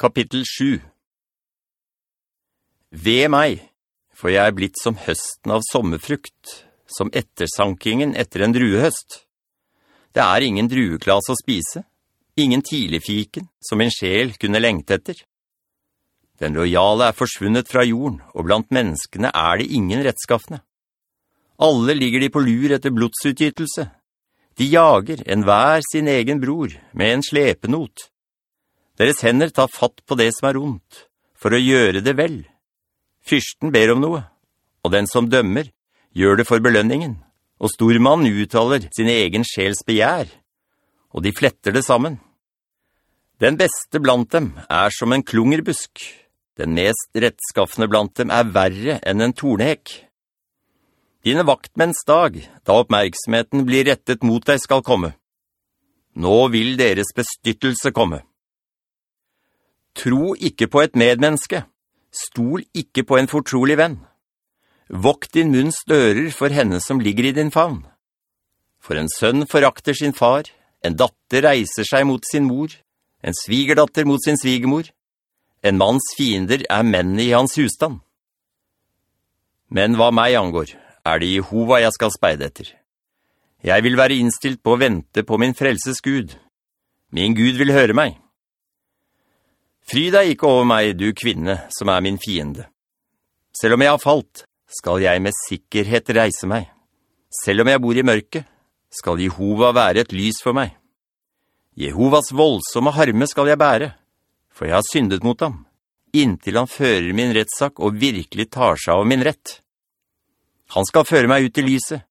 Kapittel 7 Ved meg, for jeg er blitt som høsten av sommerfrukt, som ettersankingen etter en druehøst. Det er ingen drueklas å spise, ingen tidligfiken som en sjel kunne lengte etter. Den lojale er forsvunnet fra jorden, og blant menneskene er det ingen rettskaffende. Alle ligger de på lur etter blodsutgytelse. De jager en hver sin egen bror med en slepenot. Deres hender tar fatt på det som er ondt, for å gjøre det vel. Fyrsten ber om noe, og den som dømmer, gjør det for belønningen, og stormannen uttaler sin egen sjels begjær, og de fletter det sammen. Den beste blant dem er som en klungerbusk. Den mest rettskaffende blant dem er verre enn en tornehekk. Dine vaktmenns dag, da oppmerksomheten blir rettet mot deg skal komme. Nå vil deres bestyttelse komme. Tro ikke på et medmenneske. Stol ikke på en fortrolig venn. Vokt din munns dører for henne som ligger i din favn. For en sønn forakter sin far, en datter reiser seg mot sin mor, en svigerdatter mot sin svigemor. En manns fiender er mennene i hans husstand. Men hva meg angår, er det Jehova jeg skal speide etter. Jeg vil være innstilt på å vente på min frelses Gud. Min Gud vil høre meg. Fry deg ikke over meg, du kvinne, som er min fiende. Selv om jeg har falt, skal jeg med sikkerhet reise meg. Selv om jeg bor i mørket, skal Jehova være et lys for meg. Jehovas voldsomme harme skal jeg bære, for jeg har syndet mot ham, inntil han fører min rettsak og virkelig tar seg av min rett. Han skal føre meg ut i lyset.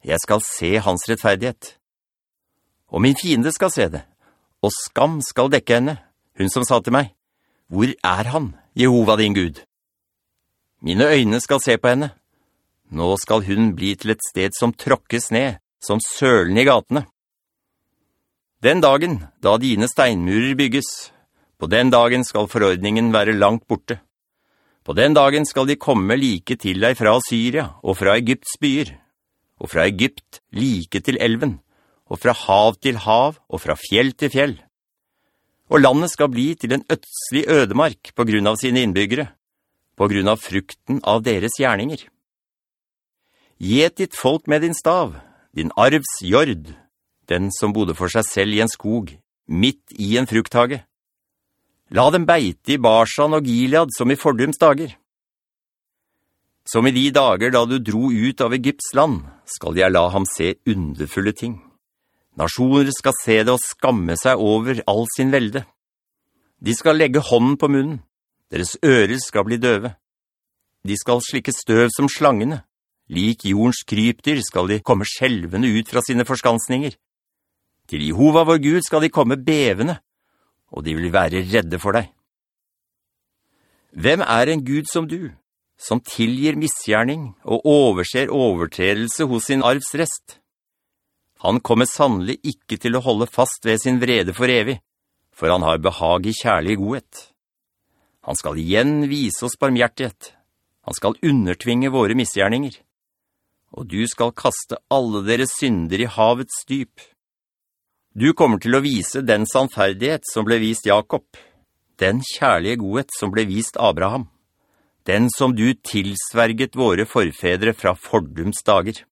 Jeg skal se hans rettferdighet. Og min fiende skal se det, og skam skal dekke henne hun som sa til meg, «Hvor er han, Jehova din Gud?» Mine øyne skal se på henne. Nå skal hun bli til et sted som tråkkes ned, som sølen i gatene. Den dagen, da dine steinmurer bygges, på den dagen skal forordningen være langt borte. På den dagen skal de komme like til deg fra Syria og fra Egypts byer, og fra Egypt like til elven, og fra hav til hav og fra fjell til fjell og landet skal bli til en ødselig ødemark på grunn av sine innbyggere, på grunn av frukten av deres gjerninger. Gjet ditt folk med din stav, din arvs jord, den som bodde for seg selv i en skog, midt i en frukthage. La dem beite i Barsan og Gilead som i fordums dager. Som i de dager da du dro ut av Egypts land, skal jeg la ham se underfulle ting. Nasjoner skal se det og skamme seg over all sin velde. De skal legge hånden på munnen. Deres ører skal bli døve. De skal slikke støv som slangene. Lik jordens krypdyr skal de komme skjelvende ut fra sine forskansninger. Til Jehova vår Gud skal de komme bevende, og de vil være redde for deg. Hvem er en Gud som du, som tilgir misgjerning og overser overtredelse hos sin arvsrest? Han kommer sannelig ikke til å holde fast ved sin vrede for evig, for han har behag i kjærlig godhet. Han skal igjen vise oss barmhjertighet. Han skal undertvinge våre misgjerninger. Og du skal kaste alle deres synder i havets dyp. Du kommer til å vise den sannferdighet som ble vist Jakob, den kjærlige godhet som ble vist Abraham, den som du tilsverget våre forfedre fra fordums dager.